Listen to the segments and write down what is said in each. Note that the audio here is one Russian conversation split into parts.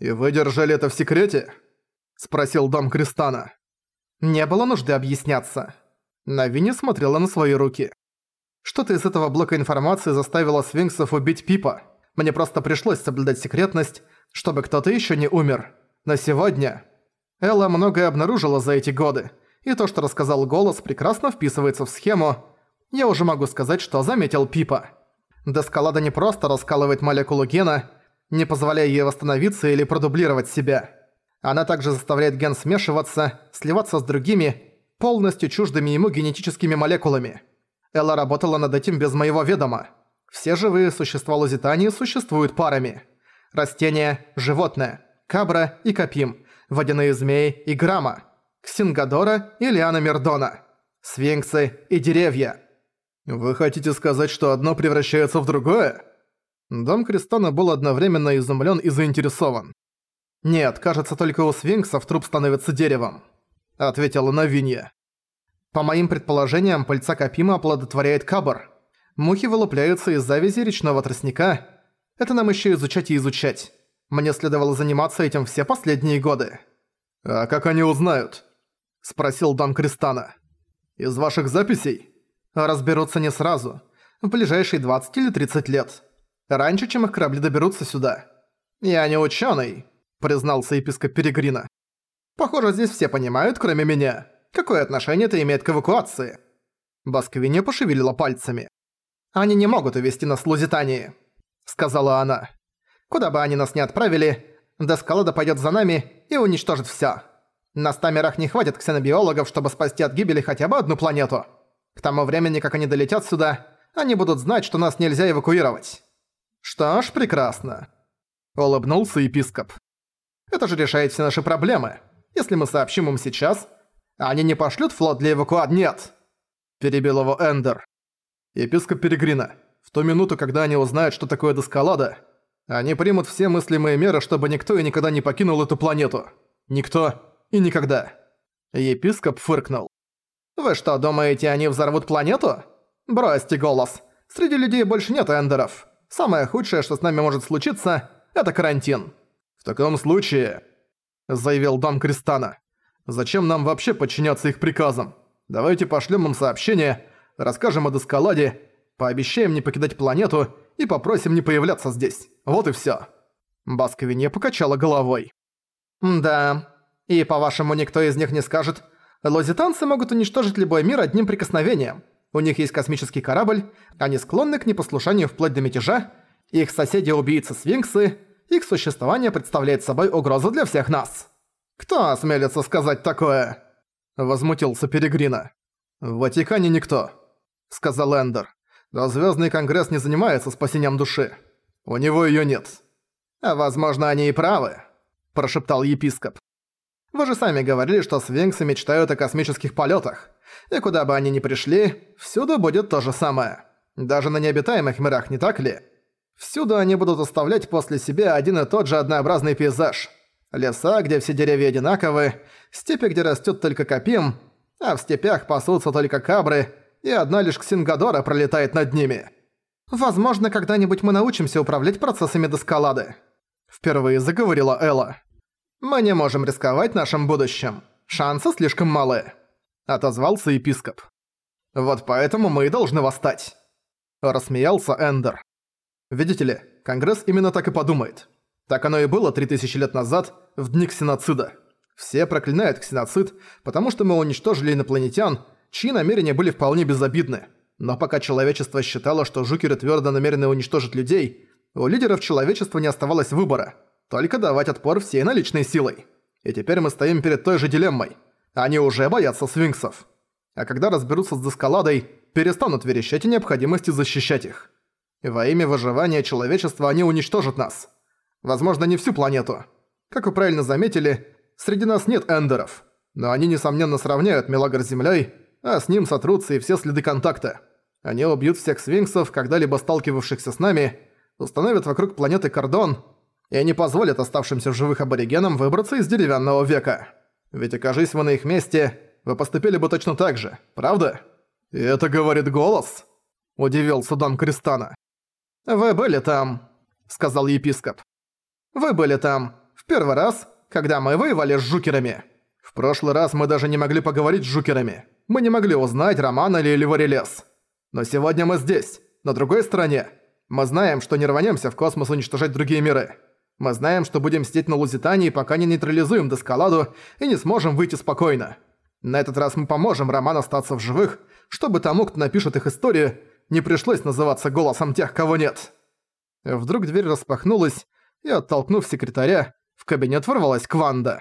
«И вы держали это в секрете?» – спросил дом Кристана. Не было нужды объясняться. Навини смотрела на свои руки. Что-то из этого блока информации заставило свинксов убить Пипа. Мне просто пришлось соблюдать секретность, чтобы кто-то еще не умер. На сегодня... Элла многое обнаружила за эти годы, и то, что рассказал голос, прекрасно вписывается в схему. Я уже могу сказать, что заметил Пипа. Доскалада не просто раскалывает молекулу гена, не позволяя ей восстановиться или продублировать себя. Она также заставляет ген смешиваться, сливаться с другими, полностью чуждыми ему генетическими молекулами. Элла работала над этим без моего ведома. Все живые существа Лузитании существуют парами. Растения, животное, кабра и капим, водяные змеи и грамма, ксингадора и лиана мердона, свинксы и деревья. «Вы хотите сказать, что одно превращается в другое?» Дом Кристона был одновременно изумлен и заинтересован. «Нет, кажется, только у свинксов труп становится деревом», — ответила Новинья. «По моим предположениям, пыльца Капима оплодотворяет кабр. Мухи вылупляются из завязи речного тростника. Это нам еще изучать и изучать. Мне следовало заниматься этим все последние годы». «А как они узнают?» — спросил Дом Кристана. «Из ваших записей?» «Разберутся не сразу. В ближайшие 20 или 30 лет. Раньше, чем их корабли доберутся сюда. Я не ученый, признался епископ Перегрина. Похоже, здесь все понимают, кроме меня. Какое отношение это имеет к эвакуации? Басквиня пошевелила пальцами. «Они не могут увести нас в Лузитании», — сказала она. «Куда бы они нас ни отправили, Дескалада пойдет за нами и уничтожит все. На ста мирах не хватит ксенобиологов, чтобы спасти от гибели хотя бы одну планету. К тому времени, как они долетят сюда, они будут знать, что нас нельзя эвакуировать». «Что ж, прекрасно», — улыбнулся епископ. Это же решает все наши проблемы. Если мы сообщим им сейчас, они не пошлют флот для эвакуации. Нет!» Перебил его Эндер. Епископ Перегрина. В ту минуту, когда они узнают, что такое Доскалада, они примут все мыслимые меры, чтобы никто и никогда не покинул эту планету. Никто и никогда. Епископ фыркнул. «Вы что, думаете, они взорвут планету? Бросьте голос. Среди людей больше нет эндеров. Самое худшее, что с нами может случиться, это карантин. «В таком случае», — заявил дам Кристана, — «зачем нам вообще подчиняться их приказам? Давайте пошлем им сообщение, расскажем о Доскаладе, пообещаем не покидать планету и попросим не появляться здесь. Вот и всё». Басковине покачала головой. «Да, и по-вашему никто из них не скажет, лозитанцы могут уничтожить любой мир одним прикосновением. У них есть космический корабль, они склонны к непослушанию вплоть до мятежа, их соседи-убийцы-свинксы — их существование представляет собой угрозу для всех нас. Кто осмелится сказать такое?» Возмутился Перегрина. «В Ватикане никто», — сказал Эндер. «Но Звездный Конгресс не занимается спасением души. У него ее нет». «А возможно, они и правы», — прошептал епископ. «Вы же сами говорили, что свинксы мечтают о космических полетах, и куда бы они ни пришли, всюду будет то же самое. Даже на необитаемых мирах, не так ли?» Всюду они будут оставлять после себя один и тот же однообразный пейзаж. Леса, где все деревья одинаковы, степи, где растет только копим, а в степях пасутся только кабры, и одна лишь ксингадора пролетает над ними. Возможно, когда-нибудь мы научимся управлять процессами доскалады. Впервые заговорила Элла. Мы не можем рисковать нашим будущим. Шансы слишком малы. Отозвался епископ. Вот поэтому мы и должны восстать. Рассмеялся Эндер. Видите ли, Конгресс именно так и подумает. Так оно и было 3000 лет назад, в дни ксеноцида. Все проклинают ксеноцид, потому что мы уничтожили инопланетян, чьи намерения были вполне безобидны. Но пока человечество считало, что жукеры твердо намерены уничтожить людей, у лидеров человечества не оставалось выбора. Только давать отпор всей наличной силой. И теперь мы стоим перед той же дилеммой. Они уже боятся свинксов. А когда разберутся с Доскаладой, перестанут верещать о необходимости защищать их. Во имя выживания человечества они уничтожат нас. Возможно, не всю планету. Как вы правильно заметили, среди нас нет эндеров. Но они, несомненно, сравняют Мелагр с Землей, а с ним сотрутся и все следы контакта. Они убьют всех свинксов, когда-либо сталкивавшихся с нами, установят вокруг планеты кордон и не позволят оставшимся в живых аборигенам выбраться из деревянного века. Ведь окажись вы на их месте, вы поступили бы точно так же, правда? И это говорит голос? Удивился дом Кристана. «Вы были там», — сказал епископ. «Вы были там, в первый раз, когда мы воевали с жукерами. В прошлый раз мы даже не могли поговорить с жукерами. Мы не могли узнать, Роман или Ливорелес. Но сегодня мы здесь, на другой стороне. Мы знаем, что не рванемся в космос уничтожать другие миры. Мы знаем, что будем сидеть на Лузитании, пока не нейтрализуем Доскаладу и не сможем выйти спокойно. На этот раз мы поможем Роман остаться в живых, чтобы тому, кто напишет их историю, не пришлось называться голосом тех, кого нет. Вдруг дверь распахнулась, и, оттолкнув секретаря, в кабинет ворвалась Кванда.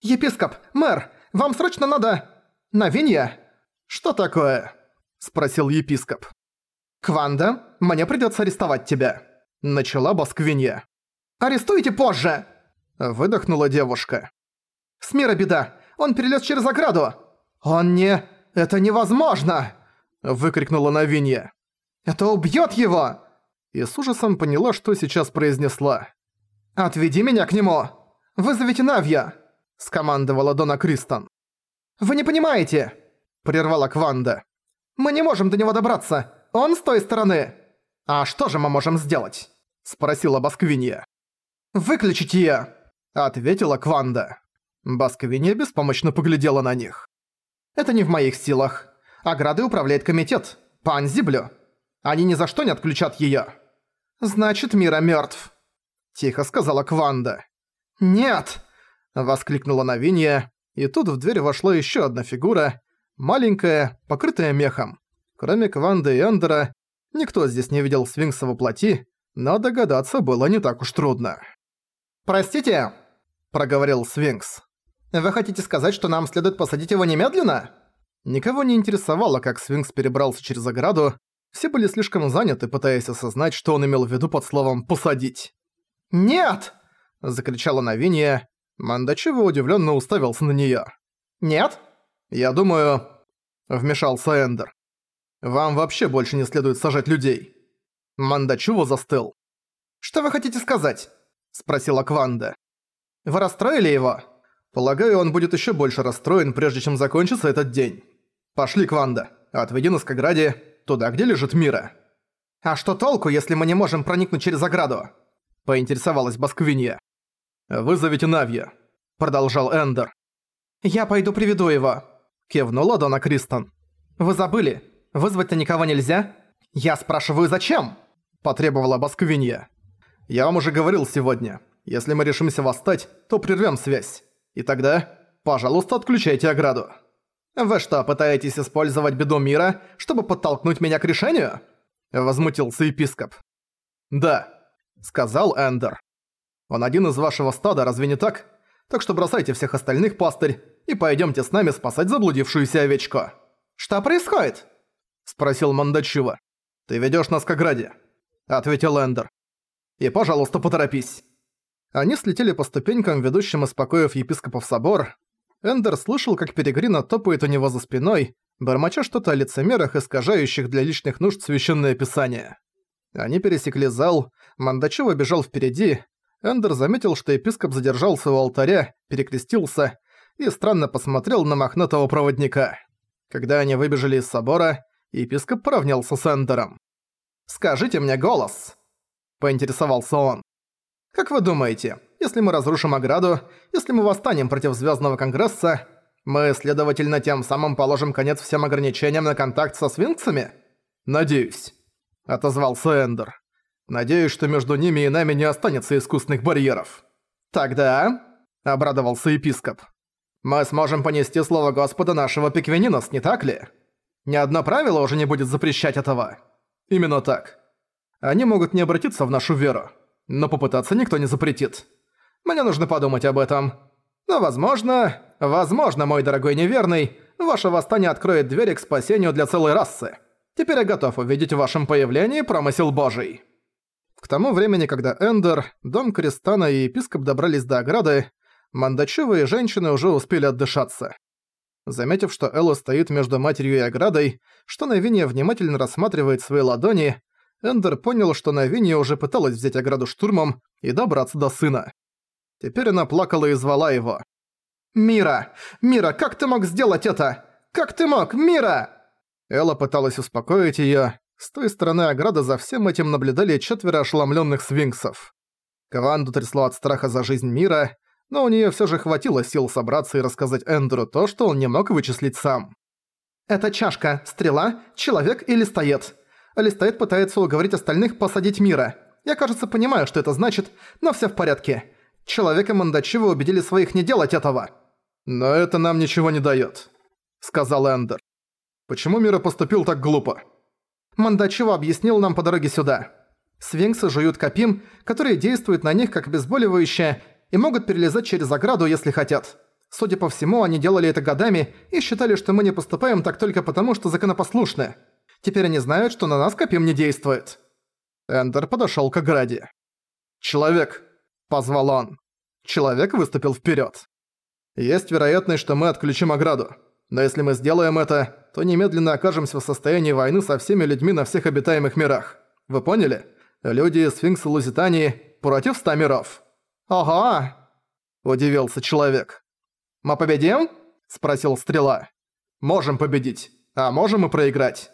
«Епископ! Мэр! Вам срочно надо... Новинья!» «Что такое?» – спросил епископ. «Кванда, мне придётся арестовать тебя», – начала Басквинья. «Арестуйте позже!» – выдохнула девушка. «С мира беда! Он перелез через ограду!» «Он не... Это невозможно!» – выкрикнула Новинья. «Это убьёт его!» И с ужасом поняла, что сейчас произнесла. «Отведи меня к нему! Вызовите Навья!» – скомандовала Дона Кристон. «Вы не понимаете!» – прервала Кванда. «Мы не можем до него добраться! Он с той стороны!» «А что же мы можем сделать?» – спросила Басквинья. «Выключить её!» – ответила Кванда. Басквинья беспомощно поглядела на них. «Это не в моих силах. Ограды управляет комитет. Пан Зиблю. Они ни за что не отключат её». «Значит, Мира мёртв», – тихо сказала Кванда. «Нет!» – воскликнула Новинья, и тут в дверь вошла ещё одна фигура, маленькая, покрытая мехом. Кроме Кванды и Эндера, никто здесь не видел свинкса во плоти, но догадаться было не так уж трудно. «Простите», – проговорил свинкс. «Вы хотите сказать, что нам следует посадить его немедленно?» Никого не интересовало, как свинкс перебрался через ограду, все были слишком заняты, пытаясь осознать, что он имел в виду под словом «посадить». «Нет!» – закричала Новинья. Мандачева удивленно уставился на нее. «Нет?» «Я думаю...» – вмешался Эндер. «Вам вообще больше не следует сажать людей». Мандачува застыл. «Что вы хотите сказать?» – спросила Кванда. «Вы расстроили его?» «Полагаю, он будет еще больше расстроен, прежде чем закончится этот день. Пошли, Кванда, отведи нас к ограде, туда, где лежит Мира». «А что толку, если мы не можем проникнуть через ограду?» – поинтересовалась Басквинья. «Вызовите Навья», – продолжал Эндер. «Я пойду приведу его», – кивнула Дона Кристон. «Вы забыли, вызвать-то никого нельзя?» «Я спрашиваю, зачем?» – потребовала Басквинья. «Я вам уже говорил сегодня. Если мы решимся восстать, то прервем связь. И тогда, пожалуйста, отключайте ограду». «Вы что, пытаетесь использовать беду мира, чтобы подтолкнуть меня к решению?» Возмутился епископ. «Да», — сказал Эндер. «Он один из вашего стада, разве не так? Так что бросайте всех остальных, пастырь, и пойдемте с нами спасать заблудившуюся овечку». «Что происходит?» — спросил Мандачува. «Ты ведёшь нас к ограде», — ответил Эндер. «И, пожалуйста, поторопись». Они слетели по ступенькам, ведущим из покоев епископов собор, Эндер слышал, как Перегрина топает у него за спиной, бормоча что-то о лицемерах, искажающих для личных нужд священное писание. Они пересекли зал, Мандачева бежал впереди, Эндер заметил, что епископ задержался у алтаря, перекрестился и странно посмотрел на мохнатого проводника. Когда они выбежали из собора, епископ поравнялся с Эндером. «Скажите мне голос!» – поинтересовался он. «Как вы думаете, если мы разрушим ограду, если мы восстанем против Звездного Конгресса, мы, следовательно, тем самым положим конец всем ограничениям на контакт со свинксами? Надеюсь, отозвался Эндер. Надеюсь, что между ними и нами не останется искусственных барьеров. Тогда, обрадовался епископ, мы сможем понести слово Господа нашего Пиквенинос, не так ли? Ни одно правило уже не будет запрещать этого. Именно так. Они могут не обратиться в нашу веру, но попытаться никто не запретит. Мне нужно подумать об этом. Но возможно, возможно, мой дорогой неверный, ваше восстание откроет двери к спасению для целой расы. Теперь я готов увидеть в вашем появлении промысел божий». К тому времени, когда Эндер, дом Кристана и епископ добрались до ограды, Мандачевы и женщины уже успели отдышаться. Заметив, что Элла стоит между матерью и оградой, что Навинья внимательно рассматривает свои ладони, Эндер понял, что Навинья уже пыталась взять ограду штурмом и добраться до сына. Теперь она плакала и звала его. «Мира! Мира, как ты мог сделать это? Как ты мог, Мира?» Элла пыталась успокоить её. С той стороны ограды за всем этим наблюдали четверо ошеломлённых свинксов. Кванду трясло от страха за жизнь мира, но у неё всё же хватило сил собраться и рассказать Эндеру то, что он не мог вычислить сам. «Это чашка, стрела, человек и Листоед пытается уговорить остальных посадить мира. Я, кажется, понимаю, что это значит, но всё в порядке. Человек и Мандачива убедили своих не делать этого». «Но это нам ничего не даёт», — сказал Эндер. «Почему Мира поступил так глупо?» Мандачива объяснил нам по дороге сюда. Свинксы жуют копим, которые действуют на них как обезболивающее и могут перелезать через ограду, если хотят. Судя по всему, они делали это годами и считали, что мы не поступаем так только потому, что законопослушны. Теперь они знают, что на нас копим не действует. Эндер подошёл к ограде. «Человек!» – позвал он. Человек выступил вперёд. «Есть вероятность, что мы отключим ограду. Но если мы сделаем это, то немедленно окажемся в состоянии войны со всеми людьми на всех обитаемых мирах. Вы поняли? Люди сфинксы Лузитании против ста миров». «Ого!» – удивился человек. «Мы победим?» – спросил Стрела. «Можем победить, а можем и проиграть».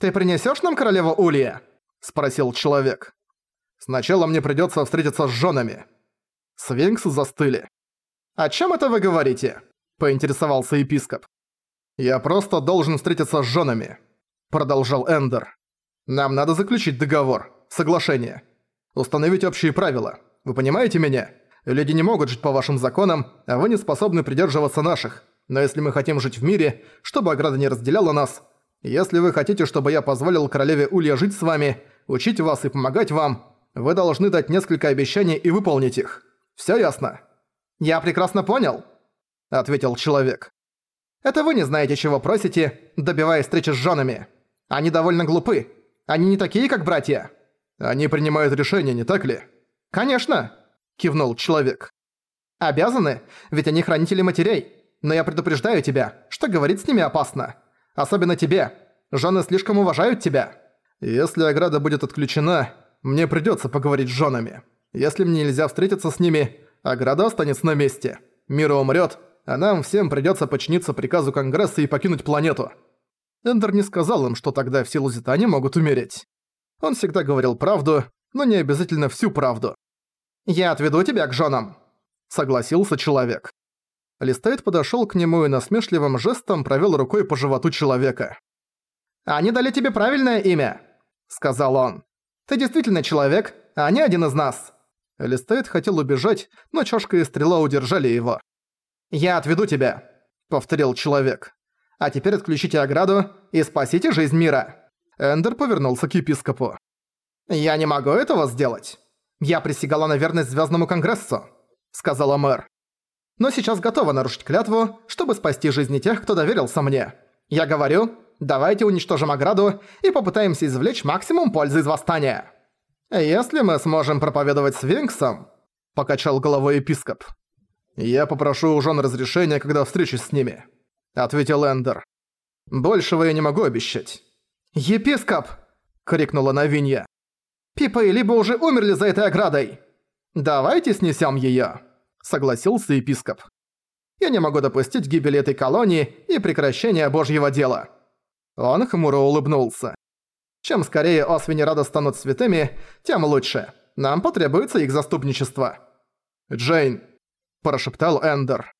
«Ты принесёшь нам королеву Улья?» – спросил человек. «Сначала мне придётся встретиться с женами». Свинксы застыли. «О чём это вы говорите?» – поинтересовался епископ. «Я просто должен встретиться с женами», – продолжал Эндер. «Нам надо заключить договор, соглашение, установить общие правила. Вы понимаете меня? Люди не могут жить по вашим законам, а вы не способны придерживаться наших. Но если мы хотим жить в мире, чтобы ограда не разделяла нас, если вы хотите, чтобы я позволил королеве Улья жить с вами, учить вас и помогать вам, вы должны дать несколько обещаний и выполнить их. Всё ясно?» «Я прекрасно понял», — ответил человек. «Это вы не знаете, чего просите, добиваясь встречи с женами. Они довольно глупы. Они не такие, как братья». «Они принимают решения, не так ли?» «Конечно!» – кивнул человек. «Обязаны, ведь они хранители матерей. Но я предупреждаю тебя, что говорить с ними опасно. Особенно тебе. Жены слишком уважают тебя». «Если ограда будет отключена, мне придётся поговорить с женами. Если мне нельзя встретиться с ними, ограда останется на месте. Мир умрёт, а нам всем придётся подчиниться приказу Конгресса и покинуть планету». Эндер не сказал им, что тогда все лузитане могут умереть. Он всегда говорил правду, но не обязательно всю правду. «Я отведу тебя к женам», — согласился человек. Листейт подошёл к нему и насмешливым жестом провёл рукой по животу человека. «Они дали тебе правильное имя», — сказал он. «Ты действительно человек, а не один из нас». Листейт хотел убежать, но чашка и стрела удержали его. «Я отведу тебя», — повторил человек. «А теперь отключите ограду и спасите жизнь мира». Эндер повернулся к епископу. «Я не могу этого сделать. Я присягала на верность Звездному Конгрессу», — сказала мэр. «Но сейчас готова нарушить клятву, чтобы спасти жизни тех, кто доверился мне. Я говорю, давайте уничтожим ограду и попытаемся извлечь максимум пользы из восстания». «Если мы сможем проповедовать свинксом», — покачал головой епископ. «Я попрошу у жен разрешения, когда встречусь с ними», — ответил Эндер. «Большего я не могу обещать». «Епископ!» — крикнула Навинья. Пипа и Либо уже умерли за этой оградой. Давайте снесем её, согласился епископ. Я не могу допустить гибели этой колонии и прекращения божьего дела. Он хмуро улыбнулся. Чем скорее Освини Рада станут святыми, тем лучше. Нам потребуется их заступничество. «Джейн», – прошептал Эндер.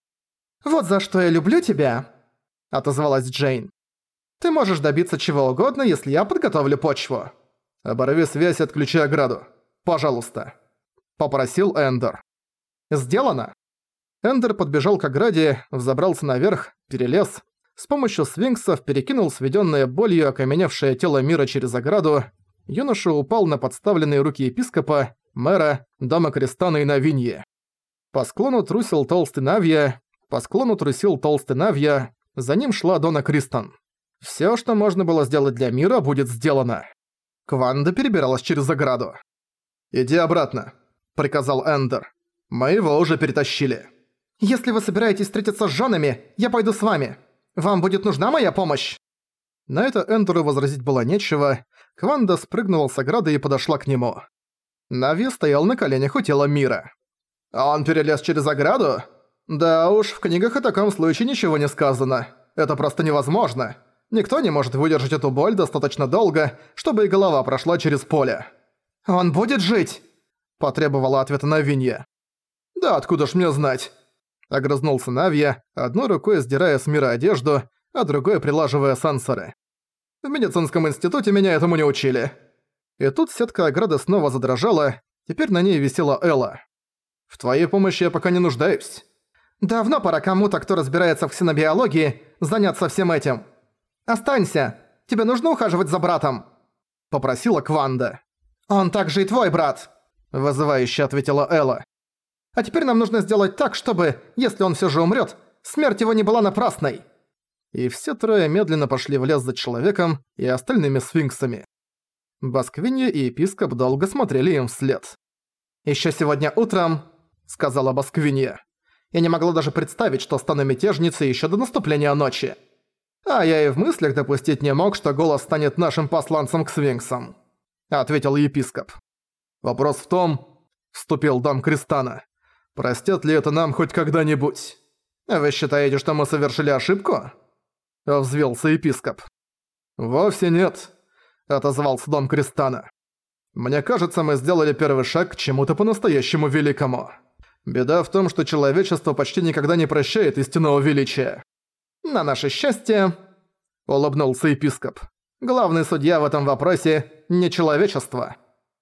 «Вот за что я люблю тебя», – отозвалась Джейн. «Ты можешь добиться чего угодно, если я подготовлю почву». «Оборви связь и отключи ограду. Пожалуйста», — попросил Эндер. «Сделано». Эндер подбежал к ограде, взобрался наверх, перелез, с помощью свинксов перекинул сведённое болью окаменевшее тело мира через ограду, юноша упал на подставленные руки епископа, мэра, дома Крестана и Навиньи. По склону трусил толстый Навья, по склону трусил толстый Навья, за ним шла Дона Кристан. Всё, что можно было сделать для мира, будет сделано. Кванда перебиралась через ограду. «Иди обратно», — приказал Эндер. «Мы его уже перетащили». «Если вы собираетесь встретиться с женами, я пойду с вами. Вам будет нужна моя помощь?» На это Эндеру возразить было нечего. Кванда спрыгнула с ограды и подошла к нему. Нави стоял на коленях у тела Мира. «Он перелез через ограду? Да уж, в книгах о таком случае ничего не сказано. Это просто невозможно. Никто не может выдержать эту боль достаточно долго, чтобы и голова прошла через поле. «Он будет жить!» Потребовала ответа Навинья. «Да откуда ж мне знать?» Огрызнулся Навья, одной рукой сдирая с мира одежду, а другой прилаживая сансоры. «В медицинском институте меня этому не учили». И тут сетка ограды снова задрожала, теперь на ней висела Элла. «В твоей помощи я пока не нуждаюсь». «Давно пора кому-то, кто разбирается в ксенобиологии, заняться всем этим. Останься, тебе нужно ухаживать за братом», — попросила Кванда. «Он также и твой брат», — вызывающе ответила Элла. «А теперь нам нужно сделать так, чтобы, если он всё же умрёт, смерть его не была напрасной». И все трое медленно пошли в лес за человеком и остальными сфинксами. Басквинья и епископ долго смотрели им вслед. «Ещё сегодня утром», — сказала Басквинья, — «я не могла даже представить, что стану мятежницей ещё до наступления ночи. А я и в мыслях допустить не мог, что голос станет нашим посланцем к свинксам», — ответил епископ. «Вопрос в том», — вступил дом Кристана, — «простят ли это нам хоть когда-нибудь? Вы считаете, что мы совершили ошибку?» — взвелся епископ. «Вовсе нет», отозвался дом Кристана. «Мне кажется, мы сделали первый шаг к чему-то по-настоящему великому. Беда в том, что человечество почти никогда не прощает истинного величия. На наше счастье...» — улыбнулся епископ. «Главный судья в этом вопросе — не человечество.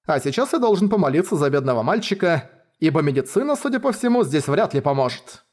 А сейчас я должен помолиться за бедного мальчика, ибо медицина, судя по всему, здесь вряд ли поможет».